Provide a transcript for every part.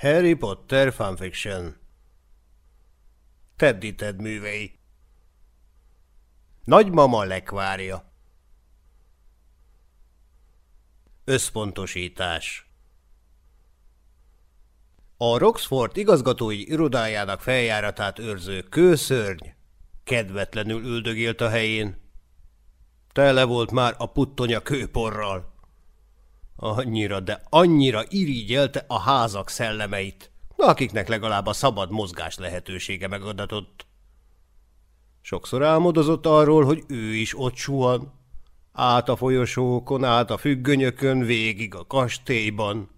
Harry Potter fanfiction. Teddy Ted művei. Nagymama lekvárja. Összpontosítás A Roxford igazgatói irodájának feljáratát őrző kőszörny kedvetlenül üldögélt a helyén. Tele volt már a puttonya kőporral. Annyira, de annyira irigyelte a házak szellemeit, akiknek legalább a szabad mozgás lehetősége megadatott. Sokszor álmodozott arról, hogy ő is ott suhan, át a folyosókon, át a függönyökön, végig a kastélyban.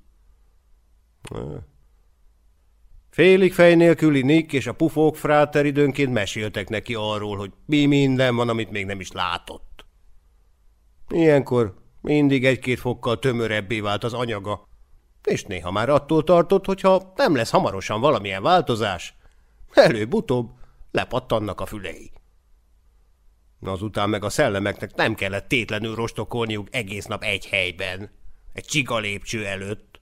Félig fej nélküli Nick és a pufók fráter időnként meséltek neki arról, hogy mi minden van, amit még nem is látott. Ilyenkor mindig egy-két fokkal tömörebbé vált az anyaga, és néha már attól tartott, hogyha nem lesz hamarosan valamilyen változás, előbb-utóbb lepattannak a fülei. Azután meg a szellemeknek nem kellett tétlenül rostokolniuk egész nap egy helyben, egy csiga lépcső előtt.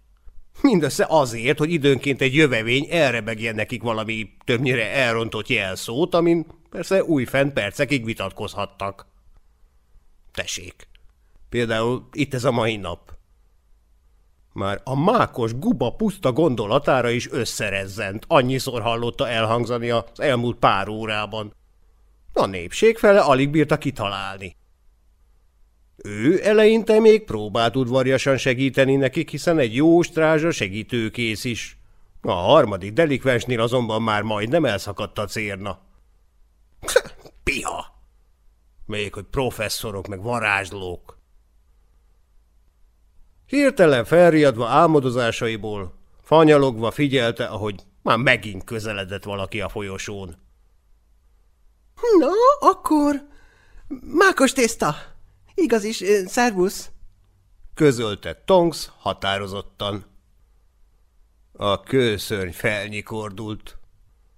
Mindössze azért, hogy időnként egy jövevény elrebegjen nekik valami többnyire elrontott jelszót, amin persze újfent percekig vitatkozhattak. Tessék, például itt ez a mai nap. Már a mákos guba puszta gondolatára is összerezzent, annyiszor hallotta elhangzani az elmúlt pár órában. A népség fele alig bírta kitalálni. Ő eleinte még próbált udvarjasan segíteni nekik, hiszen egy jó strázsa segítőkész is. A harmadik delikvensnél azonban már majdnem elszakadt a cérna. Piha! Még hogy professzorok meg varázslók. Hirtelen felriadva álmodozásaiból, fanyalogva figyelte, ahogy már megint közeledett valaki a folyosón. – Na, akkor... Mákos tészta! Igaz is, szervusz! – közölte Tonks határozottan. A kőszörny felnyikordult.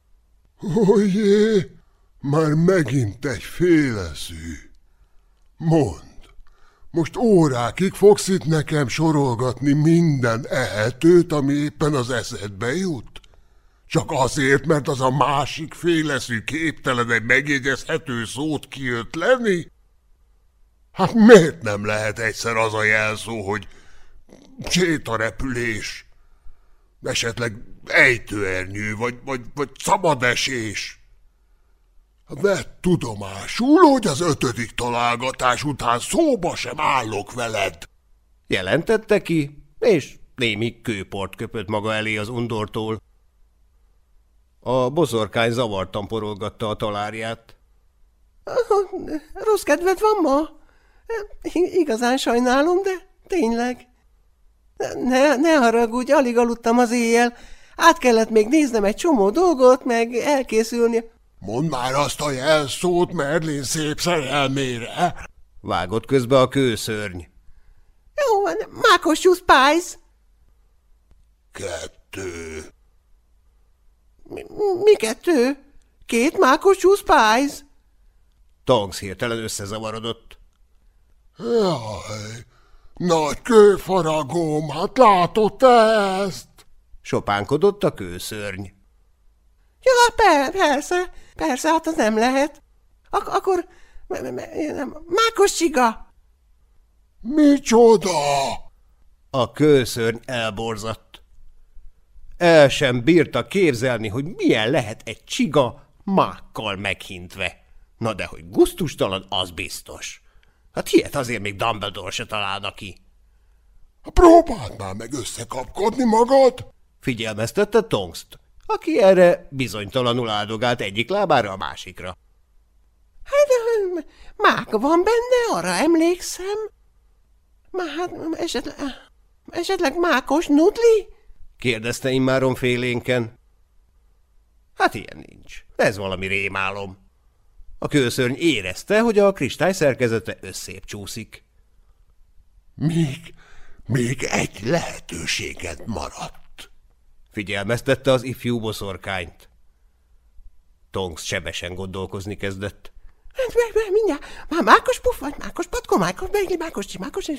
– Ojjé, már megint egy féleszű. Mond, most órákig fogsz itt nekem sorolgatni minden ehetőt, ami éppen az eszedbe jut? Csak azért, mert az a másik féleszű képtelen egy megjegyezhető szót kiötleni? Hát miért nem lehet egyszer az a jelszó, hogy sétarepülés, esetleg ejtőernyő, vagy, vagy, vagy szabadesés? Vett tudomásul, hogy az ötödik találgatás után szóba sem állok veled. Jelentette ki, és némi kőport köpött maga elé az undortól. A bozorkány zavartan porolgatta a talárját. Rossz kedved van ma? Igazán sajnálom, de tényleg. Ne, ne haragudj, alig aludtam az éjjel. Át kellett még néznem egy csomó dolgot, meg elkészülni. Mondd már azt a jelszót Merlin szép szerelmére. Vágott közbe a kőszörny. Jó van, mákos Spice. Kettő. Mi, mi kettő? Két mákos Spice? Tongs hirtelen összezavarodott. Jaj, nagy kőfaragóm, hát látod ezt? Sopánkodott a kőszörny. Ja, per, persze, persze, hát az nem lehet. Ak akkor mákos csiga. Micsoda? A kőszörny elborzadt. El sem bírta képzelni, hogy milyen lehet egy csiga mákkal meghintve. Na de hogy guztustalan, az biztos. Hát ilyet azért még Dumbledore se találna ki. Próbáld már meg összekapkodni magad! Figyelmeztette Tongst, aki erre bizonytalanul áldogált egyik lábára a másikra. Hát, máka van benne, arra emlékszem. Már hát esetleg, esetleg mákos nudli? kérdezte immáron félénken. Hát ilyen nincs. Ez valami rémálom. A kőszörny érezte, hogy a kristály szerkezete összép csúszik. Még, még egy lehetőséget maradt. Figyelmeztette az ifjú boszorkányt. Tonks sebesen gondolkozni kezdett. Hát, mindjárt, már mákos puf, vagy mákos patkó, mákos beigli, mákos csi, mákos és...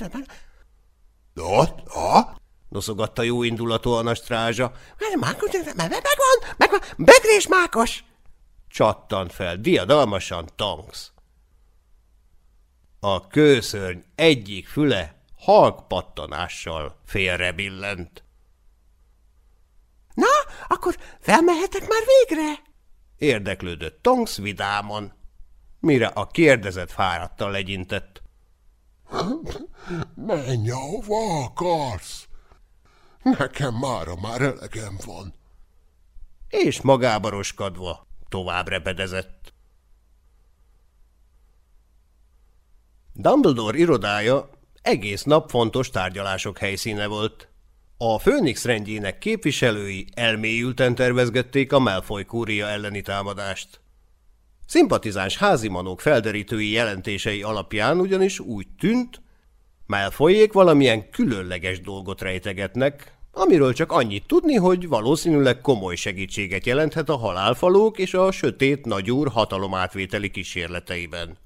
Na, na? noszogatta jó indulatúan a strázsa. Mákos, megvan, megvan, begrés mákos! Csattant fel diadalmasan Tonks. A kőszörny egyik füle halk pattanással félrebillent. Na, akkor felmehetek már végre? Érdeklődött Tonks vidámon, mire a kérdezett fáradtan legyintett. Menj, ahova akarsz. Nekem mára már elegem van. És magába roskadva tovább repedezett. Dumbledore irodája egész nap fontos tárgyalások helyszíne volt. A Főnix rendjének képviselői elmélyülten tervezgették a Malfoy kúria elleni támadást. Szimpatizáns házimanók felderítői jelentései alapján ugyanis úgy tűnt, Malfoyék valamilyen különleges dolgot rejtegetnek, amiről csak annyit tudni, hogy valószínűleg komoly segítséget jelenthet a halálfalók és a sötét nagyúr hatalomátvételi kísérleteiben.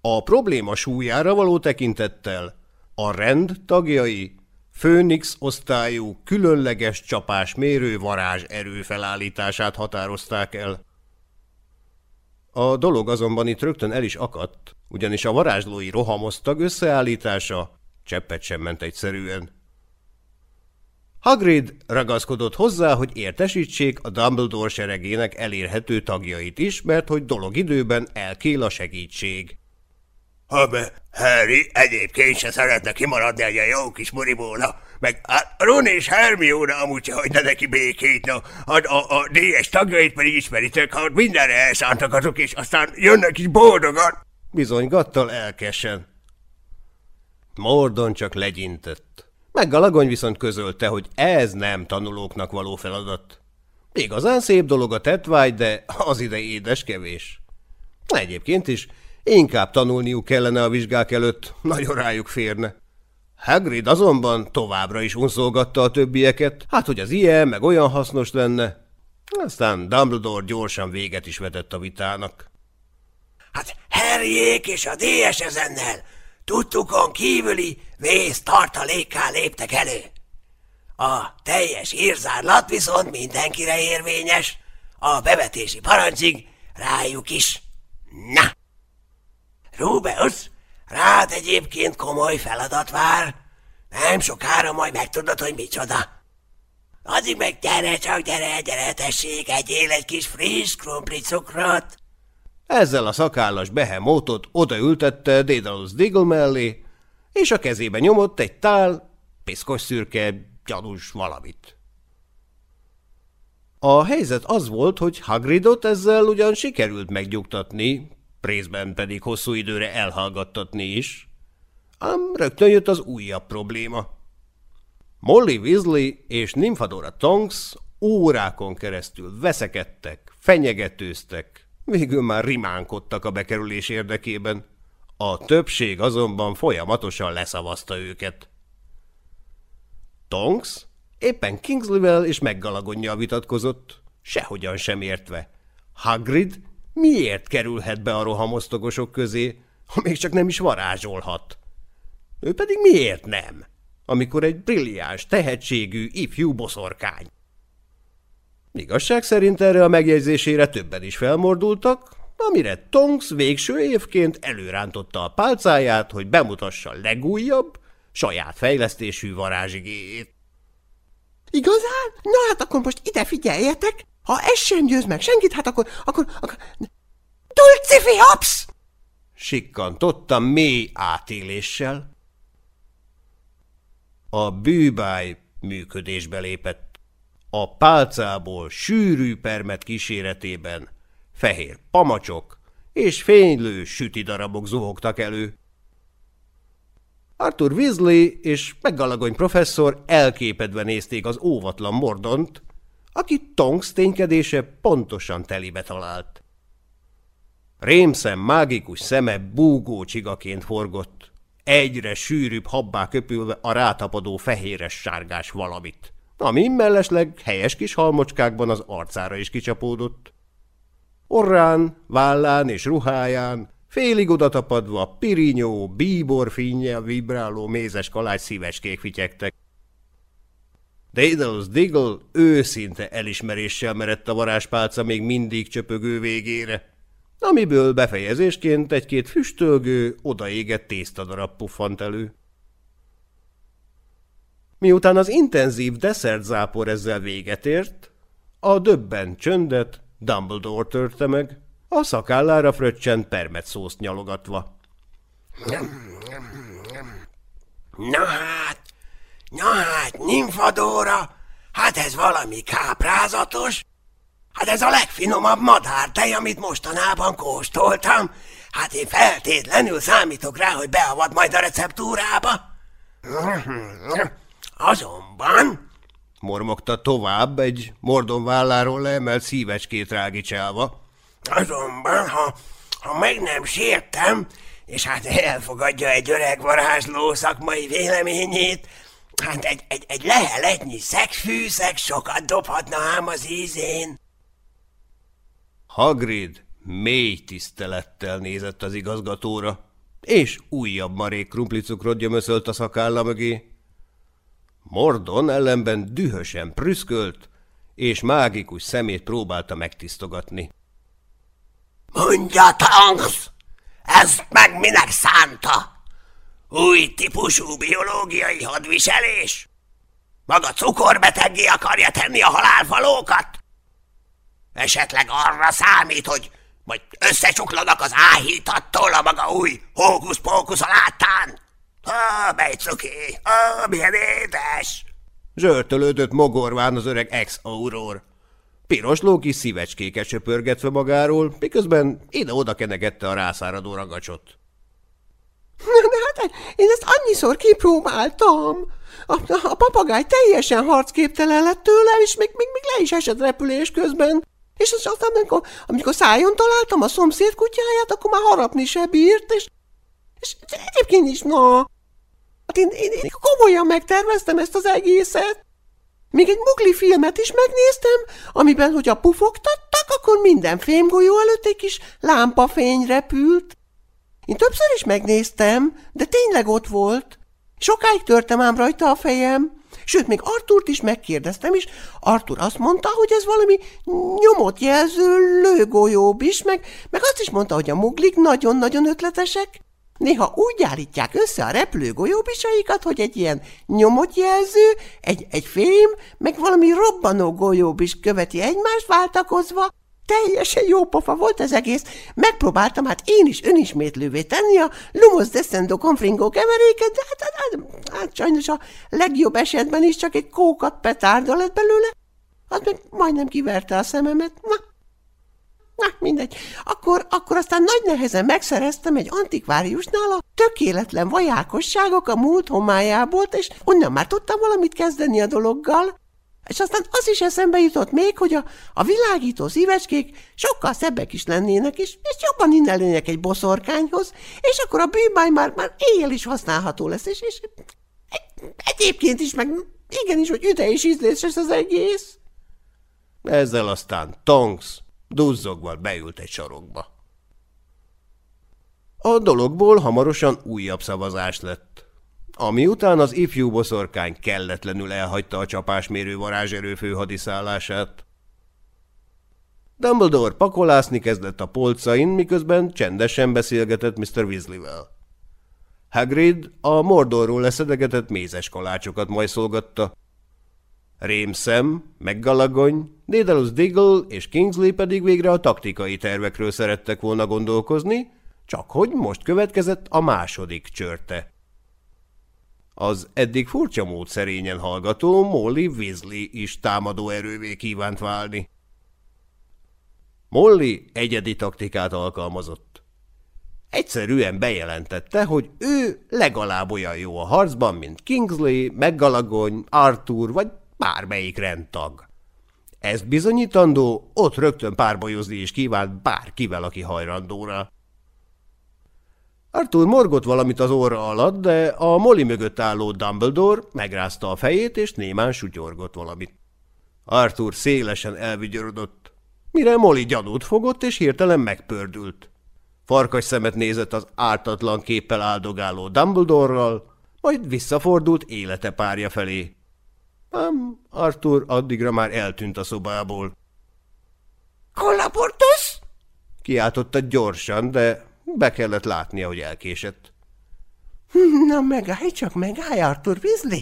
A probléma súlyára való tekintettel a rend tagjai Főnix osztályú különleges csapásmérő varázs erő felállítását határozták el. A dolog azonban itt rögtön el is akadt, ugyanis a varázslói rohamosztag összeállítása cseppet sem ment egyszerűen. Hagrid ragaszkodott hozzá, hogy értesítsék a Dumbledore seregének elérhető tagjait is, mert hogy dolog időben elkél a segítség. Habe, Harry egyébként se szeretne kimaradni egy jó kis muribóna, meg hát Ron és Hermione amúgy se hagyna neki békét, no, hát a, a DS tagjait pedig ismeritek, hát mindenre elszántak azok, és aztán jönnek is boldogan. Bizony gattal elkesen. Mordon csak legyintett. Meggalagony viszont közölte, hogy ez nem tanulóknak való feladat. Igazán szép dolog a tetvágy, de az ide édes kevés. Egyébként is Inkább tanulniuk kellene a vizsgák előtt, nagyon rájuk férne. Hagrid azonban továbbra is unszolgatta a többieket, hát hogy az ilyen meg olyan hasznos lenne. Aztán Dumbledore gyorsan véget is vetett a vitának. Hát Harryék és a DS ezennel tudtukon kívüli vész tartalékká léptek elő. A teljes írzárlat viszont mindenkire érvényes, a bevetési parancsig rájuk is. Na! Rubeus, rád egyébként komoly feladat vár. Nem sokára majd megtudod, hogy micsoda. Addig meg gyere csak, gyere, gyere, tessék, egyél egy kis friss krumpli cukrot. Ezzel a szakállas behemótot odaültette Dédalus Diggle mellé, és a kezébe nyomott egy tál, piszkos szürke, gyanús valamit. A helyzet az volt, hogy Hagridot ezzel ugyan sikerült megnyugtatni, részben pedig hosszú időre elhallgattatni is. Ám rögtön jött az újabb probléma. Molly Weasley és Nymphadora Tonks órákon keresztül veszekedtek, fenyegetőztek, végül már rimánkodtak a bekerülés érdekében. A többség azonban folyamatosan leszavazta őket. Tonks éppen Kingsley-vel és meggalagonja vitatkozott, sehogyan sem értve. Hagrid Miért kerülhet be a rohamosztogosok közé, ha még csak nem is varázsolhat? Ő pedig miért nem, amikor egy brilliáns, tehetségű, ifjú boszorkány? Igazság szerint erre a megjegyzésére többen is felmordultak, amire Tonks végső évként előrántotta a pálcáját, hogy bemutassa legújabb, saját fejlesztésű varázsigéjét. Igazán? Na hát akkor most ide figyeljetek! Ha ez sem győz meg senkit, hát akkor, akkor, akkor... Dulcifi Hops! Sikkantottam mély átéléssel. A bűbáj működésbe lépett. A pálcából sűrű permet kíséretében fehér pamacsok és fénylő süti darabok zuhogtak elő. Arthur Weasley és Meggalagony professzor elképedve nézték az óvatlan mordont, aki Tonks ténykedése pontosan telibe talált. Rémszem mágikus szeme búgó csigaként forgott, egyre sűrűbb habbá köpülve a rátapadó fehéres sárgás valamit, ami mellesleg helyes kis halmocskákban az arcára is kicsapódott. Orrán, vállán és ruháján félig odatapadva pirinyó, bíbor vibráló mézes kalács szíveskék fityegtek, Daedalus Diggle őszinte elismeréssel merett a varázspálca még mindig csöpögő végére, amiből befejezésként egy-két füstölgő, odaégett tésztadarab puffant elő. Miután az intenzív zápor ezzel véget ért, a döbben csöndet Dumbledore törte meg, a szakállára fröccsent permetszószt nyalogatva. Na hát, na hát, nyimfadóra, hát ez valami káprázatos. Hát ez a legfinomabb madártej, amit mostanában kóstoltam. Hát én feltétlenül számítok rá, hogy beavat majd a receptúrába. Azonban... Mormogta tovább egy mordon válláról leemelt szívecskét rágicsálva. Azonban, ha, ha meg nem sértem, és hát elfogadja egy öreg varázsló szakmai véleményét, hát egy, egy, egy leheletnyi szegfűszeg sokat dobhatna ám az ízén. Hagrid mély tisztelettel nézett az igazgatóra, és újabb marék krumplicukrot gyömöszölt a szakálla mögé. Mordon ellenben dühösen prüszkölt, és mágikus szemét próbálta megtisztogatni. Mondja, Tanks! Ezt meg minek szánta? Új típusú biológiai hadviselés? Maga cukorbeteggé akarja tenni a halálfalókat? Esetleg arra számít, hogy majd összecsuklanak az áhítattól a maga új hókusz-pókusz láttán? Ó, mely cuki, ó, milyen édes! Zsörtölődött mogorván az öreg ex-auror. Piros lóki szívecskéket söpörgetve magáról, miközben ide-oda kenegette a rászáradó ragacsot. De hát én ezt annyiszor kipróbáltam. A, a papagáj teljesen harcképtelen lett tőle, és még, még, még le is esett repülés közben. És aztán, amikor, amikor szájon találtam a szomszéd kutyáját, akkor már harapni se bírt, és, és egyébként is, na, hát én, én, én komolyan megterveztem ezt az egészet. Még egy mugli filmet is megnéztem, amiben, hogy a pufogtattak, akkor minden fémgolyó előtt egy kis lámpafény repült. Én többször is megnéztem, de tényleg ott volt. Sokáig törtem ám rajta a fejem. Sőt, még Artúrt is megkérdeztem, és Artur azt mondta, hogy ez valami nyomot jelző lőgolyóbb is, meg, meg azt is mondta, hogy a muglik nagyon-nagyon ötletesek. Néha úgy állítják össze a repülő golyóbisaikat, hogy egy ilyen nyomot jelző, egy, egy fém, meg valami robbanó golyóbis követi egymást váltakozva. Teljesen jó pofa volt az egész. Megpróbáltam hát én is önismétlővé tenni a Lumos Descendo Confringo keveréket, de hát, hát, hát, hát sajnos a legjobb esetben is csak egy kókat petárda lett belőle. Az meg majdnem kiverte a szememet. Na, Na, mindegy. Akkor, akkor aztán nagy nehezen megszereztem egy antikváriusnál a tökéletlen vajákosságok a múlt homályából, és onnan már tudtam valamit kezdeni a dologgal. És aztán az is eszembe jutott még, hogy a, a világító szívecskék sokkal szebbek is lennének, és, és jobban innelnének egy boszorkányhoz, és akkor a bűbáj már, már éjjel is használható lesz, és, és egyébként is, meg igenis, hogy üde és ízléses az egész. Ezzel aztán Tonks Duzzogva beült egy sarokba. A dologból hamarosan újabb szavazás lett, ami után az ifjú boszorkány kelletlenül elhagyta a csapásmérő varázserő főhadiszállását. Dumbledore pakolászni kezdett a polcain, miközben csendesen beszélgetett Mr. Weasley-vel. Hagrid a Mordorról leszedegetett mézes kalácsokat majszolgatta, Rémszem, Meggalagony, Dédalus Diggle és Kingsley pedig végre a taktikai tervekről szerettek volna gondolkozni, csak hogy most következett a második csörte. Az eddig furcsa mód szerényen hallgató Molly Weasley is támadó erővé kívánt válni. Molly egyedi taktikát alkalmazott. Egyszerűen bejelentette, hogy ő legalább olyan jó a harcban, mint Kingsley, Meggalagony, Arthur vagy bármelyik rendtag. Ezt bizonyítandó, ott rögtön párbajozni is kívánt bárkivel, aki hajrandóra. Arthur morgott valamit az óra alatt, de a moli mögött álló Dumbledore megrázta a fejét, és némán sutyorgott valamit. Arthur szélesen elvigyorodott, mire Molly gyanút fogott, és hirtelen megpördült. Farkas szemet nézett az ártatlan képpel áldogáló Dumbledore-ral, majd visszafordult élete párja felé. Ám Arthur addigra már eltűnt a szobából. Kollaportus? Kiáltotta gyorsan, de be kellett látnia, hogy elkésett. Na megállj csak, megállj, Arthur Weasley!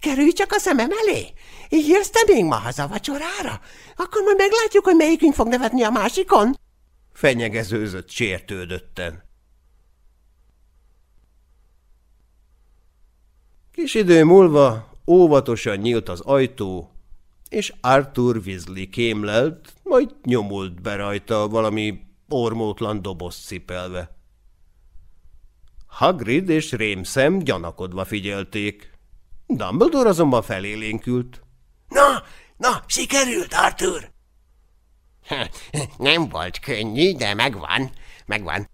Kerülj csak a szemem elé! Így jössz te még ma haza vacsorára? Akkor majd meglátjuk, hogy melyikünk fog nevetni a másikon. Fenyegezőzött sértődötten. Kis idő múlva óvatosan nyílt az ajtó, és Arthur Weasley kémlelt, majd nyomult be rajta valami ormótlan doboz cipelve. Hagrid és Rémszem gyanakodva figyelték. Dumbledore azonban felélénkült. Na, na, sikerült, Arthur! Nem volt könnyű, de megvan, megvan.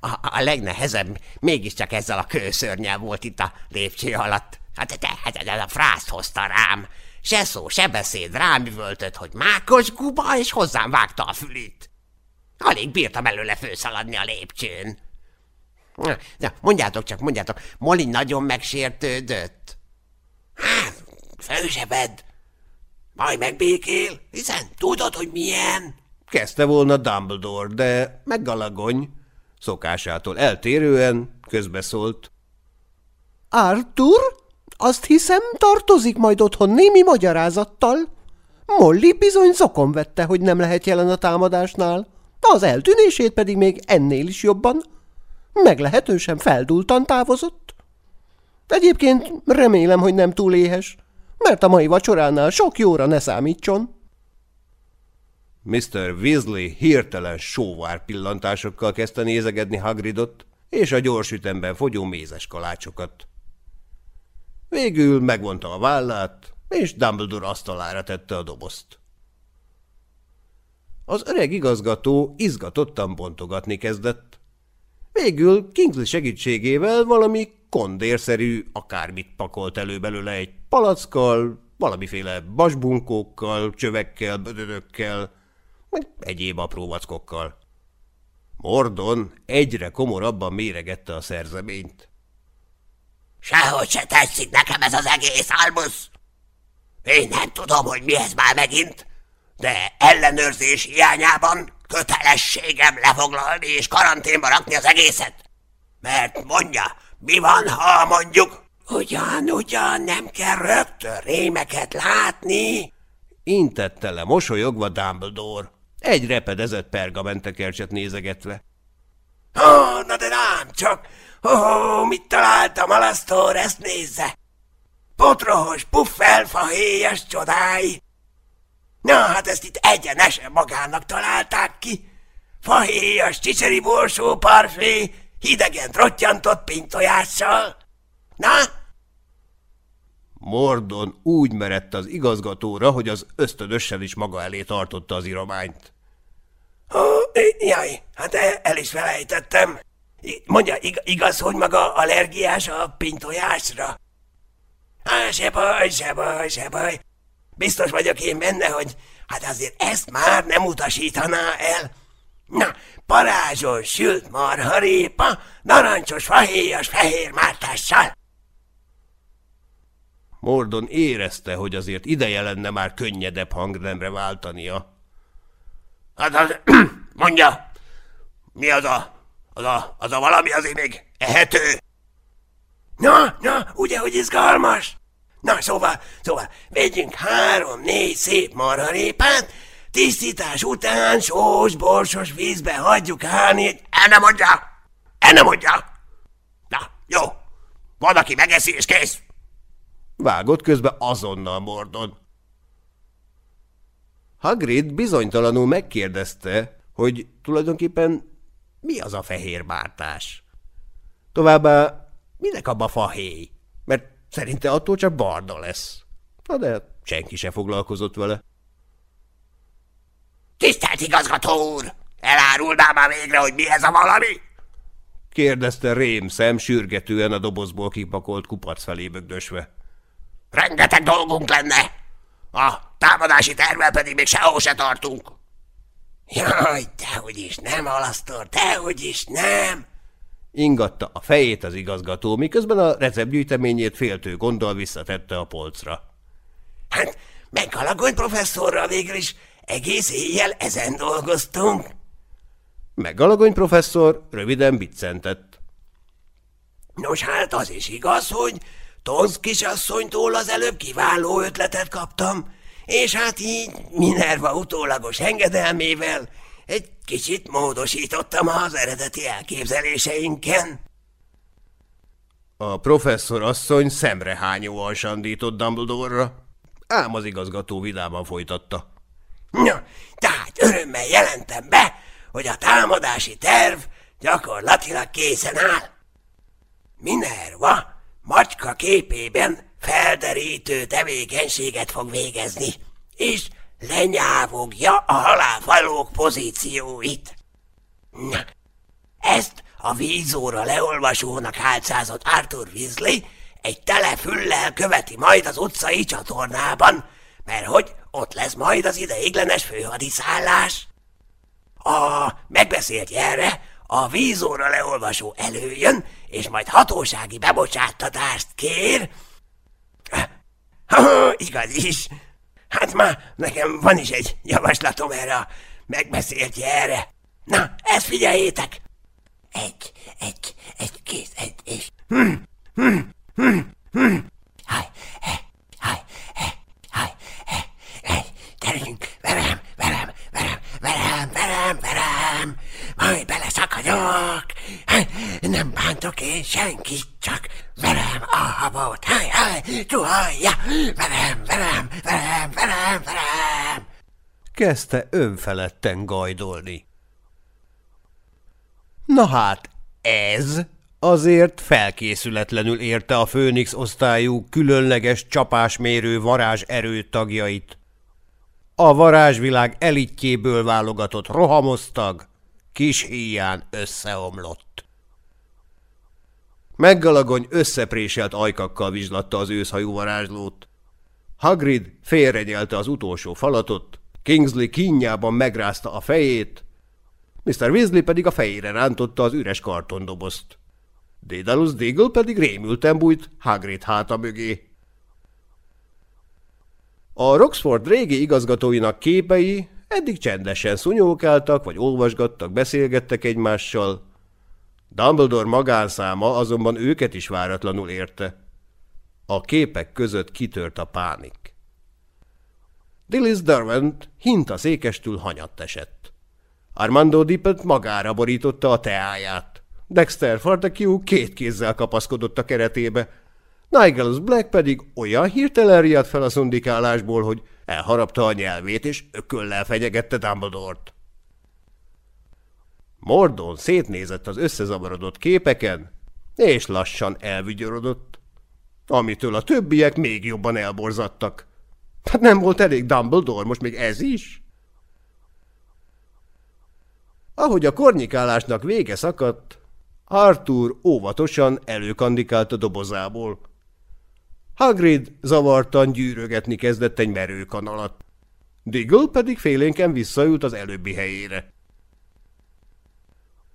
A, a legnehezebb mégiscsak ezzel a kőszörnyel volt itt a lépcső alatt. Hát de, hát de a frászt hozta rám. Se szó, se beszéd rám üvöltött, hogy mákos guba, és hozzám vágta a fülét. Alig bírtam előle főszaladni a lépcsőn. De mondjátok csak, mondjátok, Molly nagyon megsértődött. Hát, fősebed. Majd megbékél, hiszen tudod, hogy milyen. Kezdte volna Dumbledore, de meggalagony, szokásától eltérően közbeszólt. Arthur, azt hiszem, tartozik majd otthon némi magyarázattal. Molly bizony zokon vette, hogy nem lehet jelen a támadásnál, az eltűnését pedig még ennél is jobban. Meglehetősen feldultan távozott. Egyébként remélem, hogy nem túl éhes, mert a mai vacsoránál sok jóra ne számítson. Mr. Weasley hirtelen sóvár pillantásokkal kezdte nézegedni Hagridot és a gyors ütemben fogyó mézes kalácsokat. Végül megvonta a vállát, és Dumbledore asztalára tette a dobozt. Az öreg igazgató izgatottan bontogatni kezdett. Végül Kingsley segítségével valami kondérszerű akármit pakolt elő belőle egy palackkal, valamiféle basbunkókkal, csövekkel, bödödökkel, meg egyéb apró vackokkal. Mordon egyre komorabban méregette a szerzeményt. Sehogy se tetszik nekem ez az egész, Albus. Én nem tudom, hogy mi ez már megint, de ellenőrzés hiányában kötelességem lefoglalni és karanténba rakni az egészet. Mert mondja, mi van, ha mondjuk, ugyan, ugyan nem kell rögtön rémeket látni? Intette le mosolyogva Dumbledore, egy repedezett pergamentekercset nézegetve. Ó, oh, na de nem csak, ó, oh, mit találtam, Alasztor, ezt nézze! Potrohos, puffelfahéjas csodái! Na, hát ezt itt egyenesen magának találták ki. Fahéjas, csicseri borsó parfé, hidegen trottyantott pintojással. Na? Mordon úgy merett az igazgatóra, hogy az ösztönösen is maga elé tartotta az irományt. Ó, jaj, hát el is felejtettem. Mondja, igaz, hogy maga allergiás a pintojásra? Á, se baj, se baj, se baj. Biztos vagyok én benne, hogy hát azért ezt már nem utasítaná el. Na, parázsos sült marharépa, narancsos fahéjas fehér mártással. Mordon érezte, hogy azért ideje lenne már könnyedebb hangnemre váltania. Hát az, mondja, mi az a, az a, az a valami azért még ehető? Na, na, ugye, hogy izgalmas? Na, szóval, szóval, vegyünk három-négy szép marharépát, tisztítás után sós, borsos vízbe hagyjuk állni. El nem mondja! El nem mondja! Na, jó, van, aki megeszi, és kész. Vágott közbe azonnal Mordon. Hagrid bizonytalanul megkérdezte, hogy tulajdonképpen mi az a fehér bártás. Továbbá minek abba fahéj? Szerinte attól csak barna lesz. Na de senki se foglalkozott vele. Tisztelt igazgató úr! Elárulná már végre, hogy mi ez a valami? kérdezte Rém szem sürgetően a dobozból kipakolt kupac felé bögdösve. Rengeteg dolgunk lenne! A támadási tervel pedig még sehol se tartunk. Jaj, dehogy is nem, Alasztor, dehogy is nem! Ingatta a fejét az igazgató, miközben a receptgyűjteményét féltő gondol visszatette a polcra. Hát, meghalagony professzorral végül is egész éjjel ezen dolgoztunk. Meggalagony professzor röviden biccentett. Nos hát, az is igaz, hogy Tonsz kisasszonytól az előbb kiváló ötletet kaptam, és hát így Minerva utólagos engedelmével egy kicsit módosítottam az eredeti elképzeléseinken. A professzor asszony szemrehányóan sandított Dumbledore-ra, ám az igazgató vidáman folytatta. Na, tehát örömmel jelentem be, hogy a támadási terv gyakorlatilag készen áll. Minerva macska képében felderítő tevékenységet fog végezni, és lenyávogja a halálfalók pozícióit. Na, ezt a vízóra leolvasónak álcázott Arthur Weasley egy telefüllel követi majd az utcai csatornában, mert hogy ott lesz majd az ideiglenes főhadiszállás. A megbeszélt jelre a vízóra leolvasó előjön, és majd hatósági bebocsáttatást kér. Ha, igaz is. Hát már nekem van is egy javaslatom erre a megbeszélt jelre. Na, ezt figyeljétek! Egy, egy, egy, kész, egy, és... Hm, hm, hm, hm. Haj, haj, he, haj, he, he. Gyerünk, velem, velem, velem, velem, velem, velem. Majd beleszakadok. Nem bántok én senkit, csak velem a habot. Haj, haj, csuhalja. Velem, velem, velem, velem, velem. Kezdte önfeledten gajdolni. Na hát, ez azért felkészületlenül érte a Főnix osztályú különleges csapásmérő varázs erő tagjait. A varázsvilág elitjéből válogatott rohamosztag kis híján összeomlott. Meggalagony összepréselt ajkakkal vizslatta az őszhajú varázslót. Hagrid félrenyelte az utolsó falatot, Kingsley kínjában megrázta a fejét, Mr. Weasley pedig a fejére rántotta az üres kartondobozt. Dédalus Diggle pedig rémülten bújt Hagrid háta mögé. A Roxford régi igazgatóinak képei eddig csendesen szunyókáltak, vagy olvasgattak, beszélgettek egymással. Dumbledore magánszáma azonban őket is váratlanul érte. A képek között kitört a pánik. Dillis Derwent hint a székestül hanyatt esett. Armando Dippet magára borította a teáját. Dexter Fartekiu két kézzel kapaszkodott a keretébe. Nigelus Black pedig olyan hirtelen riadt fel a szundikálásból, hogy elharapta a nyelvét, és ököllel fenyegette Dumbledore-t. Mordon szétnézett az összezavarodott képeken, és lassan elvigyorodott, amitől a többiek még jobban elborzadtak. Hát nem volt elég Dumbledore, most még ez is? Ahogy a kornyikálásnak vége szakadt, Arthur óvatosan előkandikált a dobozából. Hagrid zavartan gyűrögetni kezdett egy merőkanalat. Diggle pedig félénken visszaült az előbbi helyére.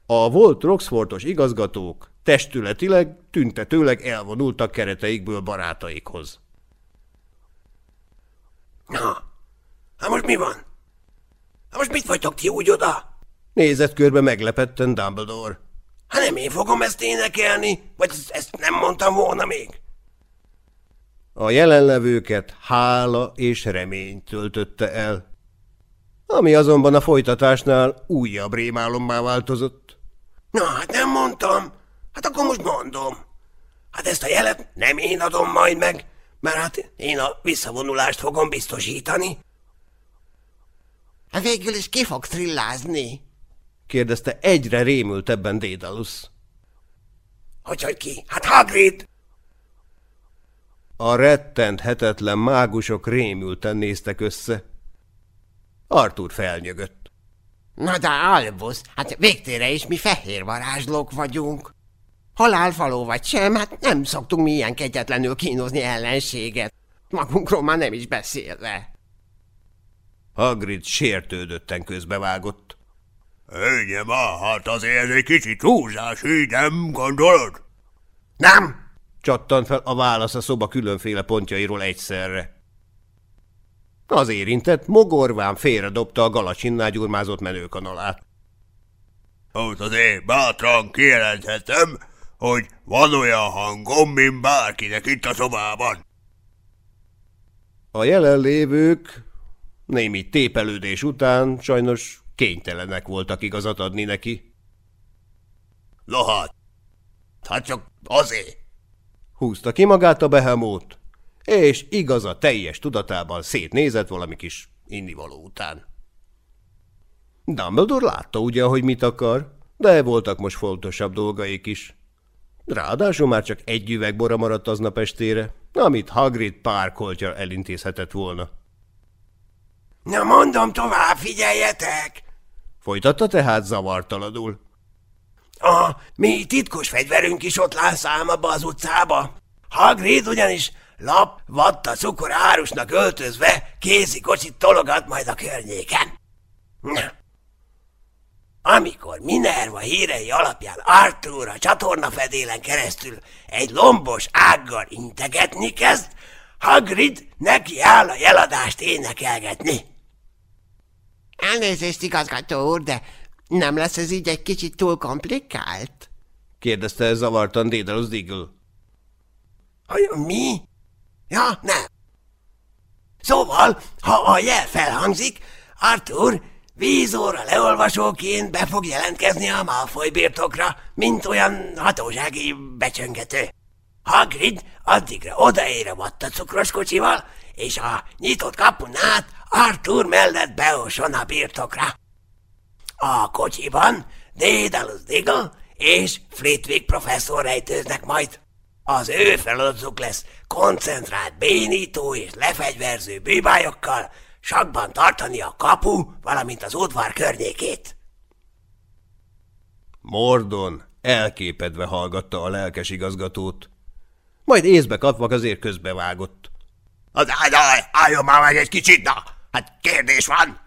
A volt Roxfortos igazgatók testületileg, tüntetőleg elvonultak kereteikből barátaikhoz. Na, hát most mi van? Hát most mit vagytok ti úgy oda? Nézett körbe meglepetten Dumbledore. Hát nem én fogom ezt énekelni, vagy ezt nem mondtam volna még? A jelenlevőket hála és remény töltötte el, ami azonban a folytatásnál újabb rémálommá változott. Na, hát nem mondtam. Hát akkor most mondom. Hát ezt a jelet nem én adom majd meg, mert hát én a visszavonulást fogom biztosítani. Hát végül is ki fog trillázni? kérdezte egyre rémültebben Dédalus. Hogy, hogy ki? Hát Hagrid! A rettent hetetlen mágusok rémülten néztek össze. Arthur felnyögött. Na de Albus, hát végtére is mi fehér varázslók vagyunk. Halálfaló vagy sem, hát nem szoktunk mi ilyen kegyetlenül kínozni ellenséget. Magunkról már nem is beszélve. Hagrid sértődötten közbevágott. Már, hát azért ez egy kicsit túlzás, így nem gondolod? Nem! Csattant fel a válasz a szoba különféle pontjairól egyszerre. Az érintett mogorván félredobta a galacsinnál gyurmázott menőkanalát. Hát azért bátran kijelenthetem, hogy van olyan hangom, mint bárkinek itt a szobában. A jelenlévők némi tépelődés után sajnos kénytelenek voltak igazat adni neki. Hát, hát csak azért. Húzta ki magát a behemót, és igaza teljes tudatában szétnézett valami kis innivaló után. Dumbledore látta ugye, hogy mit akar, de voltak most fontosabb dolgaik is. Ráadásul már csak egy üveg bora maradt aznap estére, amit Hagrid párkoltja elintézhetett volna. Na mondom tovább, figyeljetek! Folytatta tehát zavartalanul. A mi titkos fegyverünk is ott lászám abba az utcába. Hagrid ugyanis lap, vatta, cukor árusnak öltözve kézi kocsit tologat majd a környéken. Na. Amikor Minerva hírei alapján Arthur a csatornafedélen keresztül egy lombos ággal integetni kezd, Hagrid neki áll a jeladást énekelgetni. Elnézést, igazgató úr, de nem lesz ez így egy kicsit túl komplikált? kérdezte zavartan Dédalus Diggle. Hogy mi? Ja, nem. Szóval, ha a jel felhangzik, Arthur vízóra leolvasóként be fog jelentkezni a Malfoy birtokra, mint olyan hatósági becsöngető. Hagrid addigra odaér a vatta cukros kocsival, és a nyitott kapun át Arthur mellett beoson a birtokra. A kocsiban Dédalus Diggle és Flitwick professzor rejtőznek majd. Az ő feladatuk lesz koncentrált bénító és lefegyverző bűbájokkal sakban tartani a kapu, valamint az udvar környékét. Mordon elképedve hallgatta a lelkes igazgatót. Majd észbe kapva azért közbevágott. Az áll, álljon már meg egy kicsit, na! Hát kérdés van!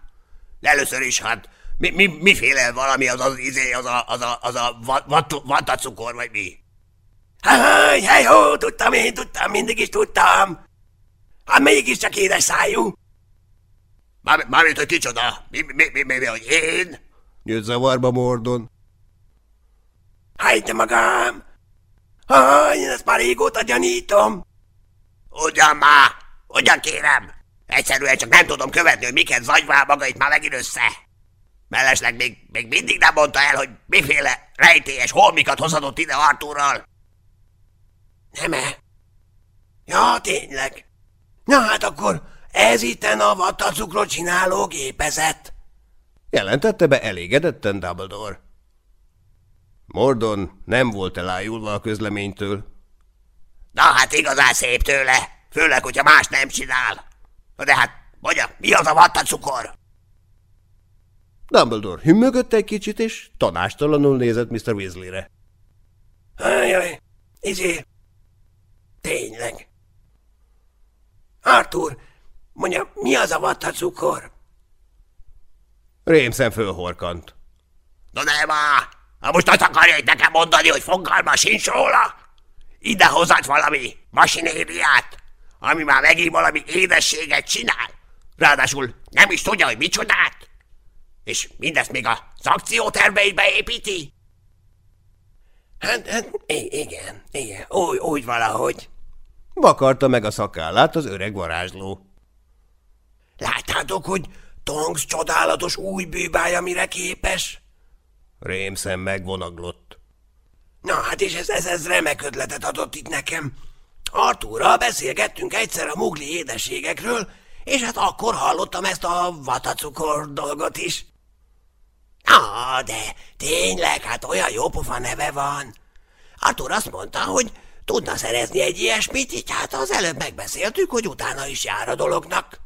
Először is, hát mi, mi, miféle valami az az izé, az a, az a, az a vatacukor, vagy mi? Háj, hely, jó, tudtam én, tudtam, mindig is tudtam. Hát mégiscsak édes szájú. Már, mármint, hogy kicsoda? Mi, mi, mi, mi, mi, hogy én? Jött zavarba Mordon. Hagyd magam! Háj, én ezt már régóta gyanítom. Ugyan már! Ugyan kérem! Egyszerűen csak nem tudom követni, hogy miket zagyvál maga itt már megint össze. Mellesleg még, még mindig nem mondta el, hogy miféle rejtélyes holmikat hozadott ide Artúrral. Nem-e? Ja, tényleg. Na hát akkor ez itten a vattacukrot csináló gépezet. Jelentette be elégedetten Dumbledore. Mordon nem volt elájulva a közleménytől. Na hát igazán szép tőle, főleg, hogyha más nem csinál. De hát, mondja, mi az a vattacukor? Dumbledore hümmögött egy kicsit, és tanástalanul nézett Mr. Weasley-re. Ajaj, izé, tényleg. Arthur, mondja, mi az a vattacukor? Rémszem fölhorkant. Na de már, ha most azt akarja hogy nekem mondani, hogy fogalma sincs róla? Ide hozott valami masinériát, ami már megint valami édességet csinál. Ráadásul nem is tudja, hogy micsodát. És mindezt még a akcióterveibe építi? Hát, hát igen, igen, úgy, úgy valahogy. Vakarta meg a szakállát az öreg varázsló. Láttátok, hogy Tongs csodálatos új bűbája mire képes? Rémszem megvonaglott. Na hát és ez, ez, ez remek ötletet adott itt nekem. Artúrral beszélgettünk egyszer a mugli édességekről, és hát akkor hallottam ezt a vatacukor dolgot is. Na, de tényleg, hát olyan jópofa neve van. Artur azt mondta, hogy tudna szerezni egy ilyesmit, így hát az előbb megbeszéltük, hogy utána is jár a dolognak.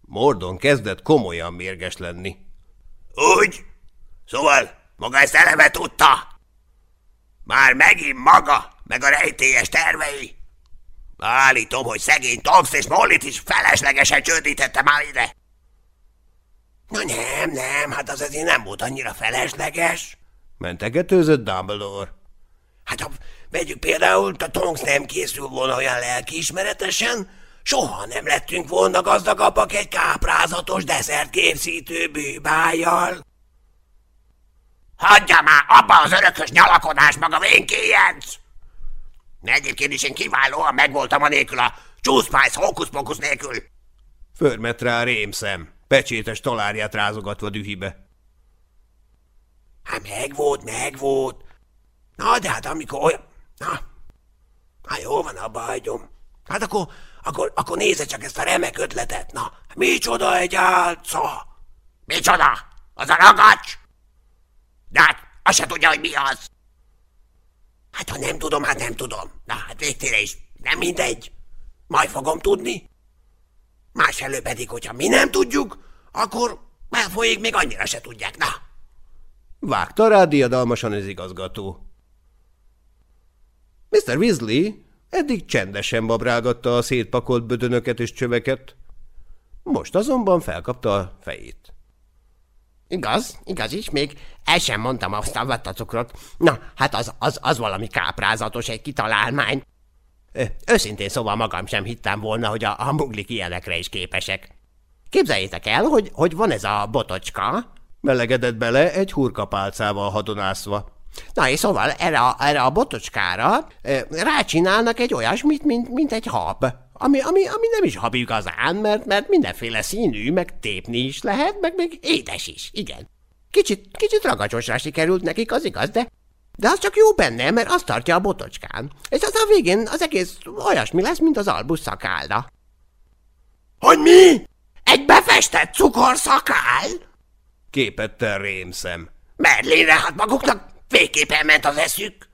Mordon kezdett komolyan mérges lenni. Úgy? Szóval maga ezt eleve tudta? Már megint maga, meg a rejtélyes tervei? Állítom, hogy szegény Tomsz és Mollit is feleslegesen csődítette már ide. Na nem, nem, hát az azért nem volt annyira felesleges. Mentegetőzött Dumbledore. Hát ha vegyük például, a Tonks nem készül volna olyan lelkiismeretesen, soha nem lettünk volna gazdagabbak egy káprázatos deszertkészítő bűbájjal. Hagyja már abba az örökös nyalakodás maga vénkéjenc! Egyébként is én kiválóan megvoltam a nélkül a csúszpájsz hókusz nélkül. Förmet rá rémszem, pecsétes talárját rázogatva dühibe. Hát meg volt, meg volt. Na, de hát amikor olyan... Na, hát jó van, abba hagyom. Hát akkor, akkor, akkor nézze csak ezt a remek ötletet. Na, micsoda egy álca! Micsoda? Az a ragacs? De hát azt se tudja, hogy mi az. Hát ha nem tudom, hát nem tudom. Na, hát végtére is nem mindegy. Majd fogom tudni. Másfelől pedig, hogyha mi nem tudjuk, akkor elfolyik, még annyira se tudják. Na, Vágta rá diadalmasan az igazgató. Mr. Weasley eddig csendesen babrálgatta a szétpakolt bödönöket és csöveket, most azonban felkapta a fejét. Igaz, igaz is, még el sem mondtam azt a vattacukrot. Na, hát az, az, az valami káprázatos egy kitalálmány. Őszintén szóval magam sem hittem volna, hogy a, a muglik ilyenekre is képesek. Képzeljétek el, hogy, hogy van ez a botocska, Melegedett bele egy hurkapálcával hadonászva. Na és szóval erre a, erre a botocskára rácsinálnak egy olyasmit, mint, mint egy hab. Ami, ami, ami nem is hab igazán, mert, mert mindenféle színű, meg tépni is lehet, meg még édes is, igen. Kicsit, kicsit ragacsosra sikerült nekik, az igaz, de, de az csak jó benne, mert azt tartja a botocskán. És aztán a végén az egész olyasmi lesz, mint az albusz szakálda. Hogy mi? Egy befestett cukorszakál? Képette rémszem. Merlinre, hát maguknak végképpen ment az eszük.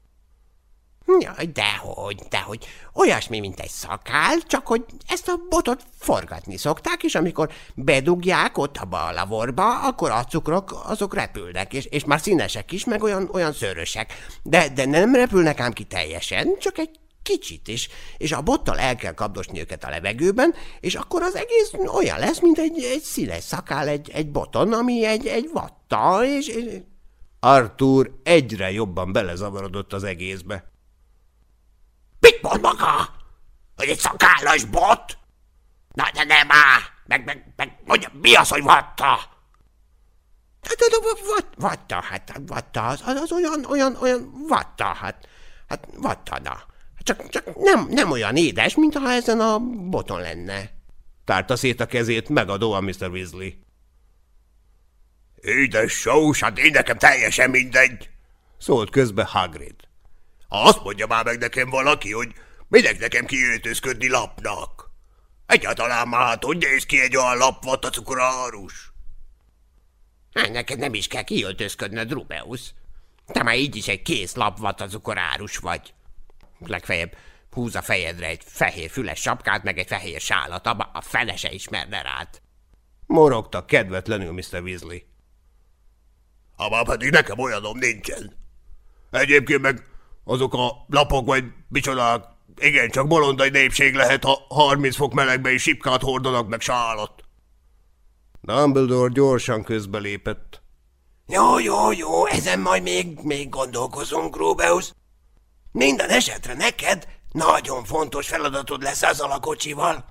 Jaj, dehogy, dehogy. Olyasmi, mint egy szakál, csak hogy ezt a botot forgatni szokták, és amikor bedugják ott abba a lavorba, akkor a cukrok azok repülnek, és, és már színesek is, meg olyan, olyan szörösek. De, de nem repülnek ám ki teljesen, csak egy kicsit is, és a bottal el kell kapdosni őket a levegőben, és akkor az egész olyan lesz, mint egy, egy színes szakál egy, egy boton, ami egy, egy vatta, és, és... Arthur egyre jobban belezavarodott az egészbe. Mit mond maga? Hogy egy szakállas bot? Na, de nem már! Meg, meg, meg, mondja, mi az, hogy vatta? Hát, hát, vatta, hát, vatta, az, az, az olyan, olyan, olyan vatta, hát, hát vatta, na. Csak, csak nem, nem olyan édes, mint ha ezen a boton lenne. Tárta szét a kezét megadóan Mr. Weasley. Édes sós, hát én nekem teljesen mindegy. Szólt közbe Hagrid. Azt mondja már meg nekem valaki, hogy minek nekem kiöltözködni lapnak. Egyáltalán már hát hogy néz ki egy olyan lap cukorárus? Hát neked nem is kell kiöltözködnöd, Rubeus. Te már így is egy kész lap cukorárus vagy legfeljebb húz a fejedre egy fehér füles sapkát, meg egy fehér sálat, abba a fele se ismerne rád. Morogta kedvetlenül Mr. Weasley. Abba pedig nekem olyanom nincsen. Egyébként meg azok a lapok vagy micsodák, igen, csak bolondai népség lehet, ha 30 fok melegbe is sipkát hordanak meg sálat. Dumbledore gyorsan közbelépett. Jó, jó, jó, ezen majd még, még gondolkozunk, Rubeus. Minden esetre neked nagyon fontos feladatod lesz ezzel a kocsival.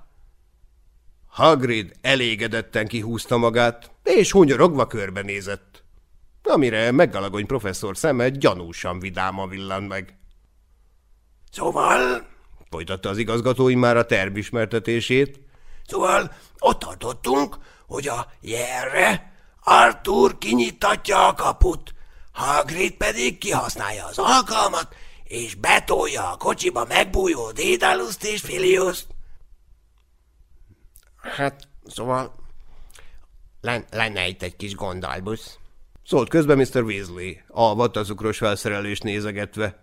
Hagrid elégedetten kihúzta magát, és hunyorogva körbenézett, amire meggalagony professzor szeme gyanúsan vidáma villant meg. Szóval, folytatta az igazgató már a terv ismertetését, szóval ott tartottunk, hogy a jelre Arthur kinyitatja a kaput, Hagrid pedig kihasználja az alkalmat, és betolja a kocsiba megbújó Dédaluszt és Filiuszt. Hát, szóval len, lenne itt egy kis gondalbusz. Szólt közben Mr. Weasley, a vattazukros felszerelést nézegetve.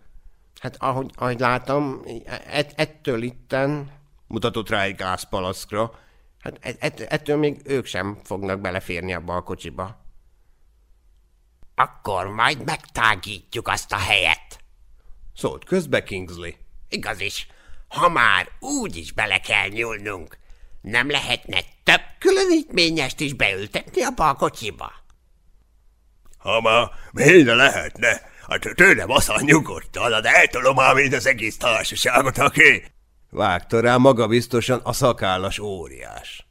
Hát ahogy, ahogy látom, ett, ettől itten... Mutatott rá egy gázpalaszkra. Hát ett, ett, ettől még ők sem fognak beleférni abba a kocsiba. Akkor majd megtágítjuk azt a helyet, Szólt közbe Kingsley. Igaz is, ha már úgy is bele kell nyúlnunk, nem lehetne több különítményest is beültetni abba a kocsiba? Ha ma miért lehetne? Hát tőlem aztán nyugodtan, de eltolom már mind az egész társaságot, aki... Vágta rá magabiztosan a szakállas óriás.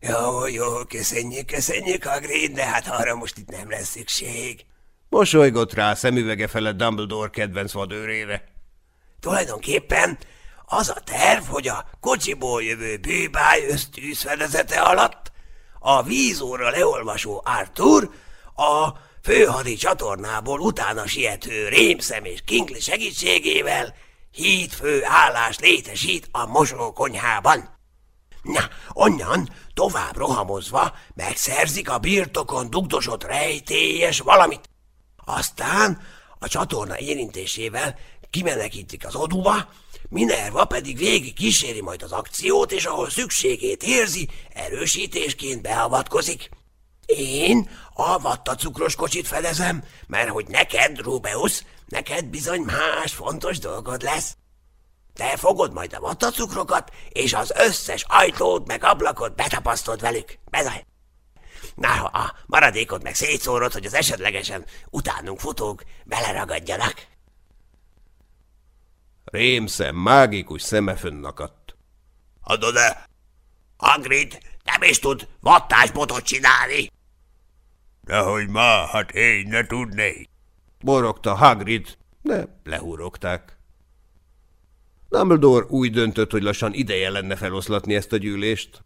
Jó, jó, köszönjük, köszönjük, Hagrid, de hát arra most itt nem lesz szükség. Mosolygott rá szemüvege felett Dumbledore kedvenc vadőrére. Tulajdonképpen az a terv, hogy a kocsiból jövő bűbáj ösztűzfedezete alatt a vízóra leolvasó Arthur a főhadi csatornából utána siető rémszem és kinkli segítségével hídfő állás létesít a mosókonyhában. Na, onnan tovább rohamozva megszerzik a birtokon dugdosott rejtélyes valamit. Aztán a csatorna érintésével kimenekítik az oduba, Minerva pedig végig kíséri majd az akciót, és ahol szükségét érzi, erősítésként beavatkozik. Én a vattacukros kocsit fedezem, mert hogy neked, Rubeus, neked bizony más fontos dolgod lesz. Te fogod majd a vattacukrokat, és az összes ajtót meg ablakot betapasztod velük. Bezaj! Na, ha a maradékot meg szétszórod, hogy az esetlegesen utánunk futók beleragadjanak. Rémszem mágikus szeme fönnakadt. Adod de Hagrid nem is tud vattásbotot csinálni. Dehogy ma, hát én ne tudnék. Borogta Hagrid, de lehúrogták. Dumbledore úgy döntött, hogy lassan ideje lenne feloszlatni ezt a gyűlést.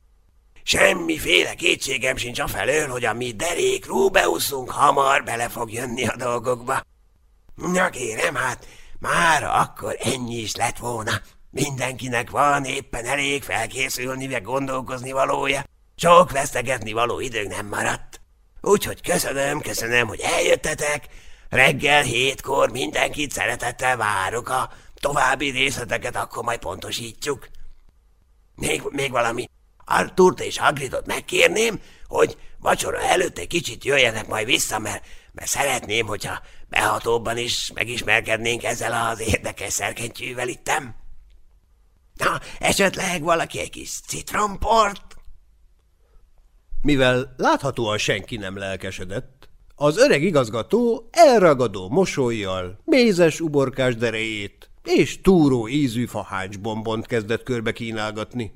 Semmiféle kétségem sincs a felől, hogy a mi derék Rubeuszunk hamar bele fog jönni a dolgokba. Na kérem, hát már akkor ennyi is lett volna. Mindenkinek van éppen elég felkészülni, meg gondolkozni valója. Sok vesztegetni való időnk nem maradt. Úgyhogy köszönöm, köszönöm, hogy eljöttetek. Reggel hétkor mindenkit szeretettel várok. A további részleteket akkor majd pontosítjuk. Még, még valami. Arturt és Hagridot megkérném, hogy vacsora előtt egy kicsit jöjjenek majd vissza, mert, mert szeretném, hogyha behatóbban is megismerkednénk ezzel az érdekes szerkentyűvel ittem. Na, esetleg valaki egy kis citromport? Mivel láthatóan senki nem lelkesedett, az öreg igazgató elragadó mosolyjal, mézes uborkás derejét és túró ízű bombont kezdett körbe kínálgatni.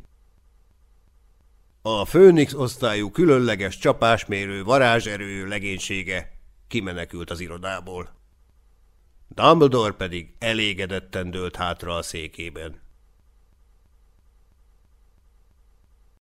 A Főnix osztályú különleges csapásmérő varázserő legénysége kimenekült az irodából. Dumbledore pedig elégedetten dőlt hátra a székében.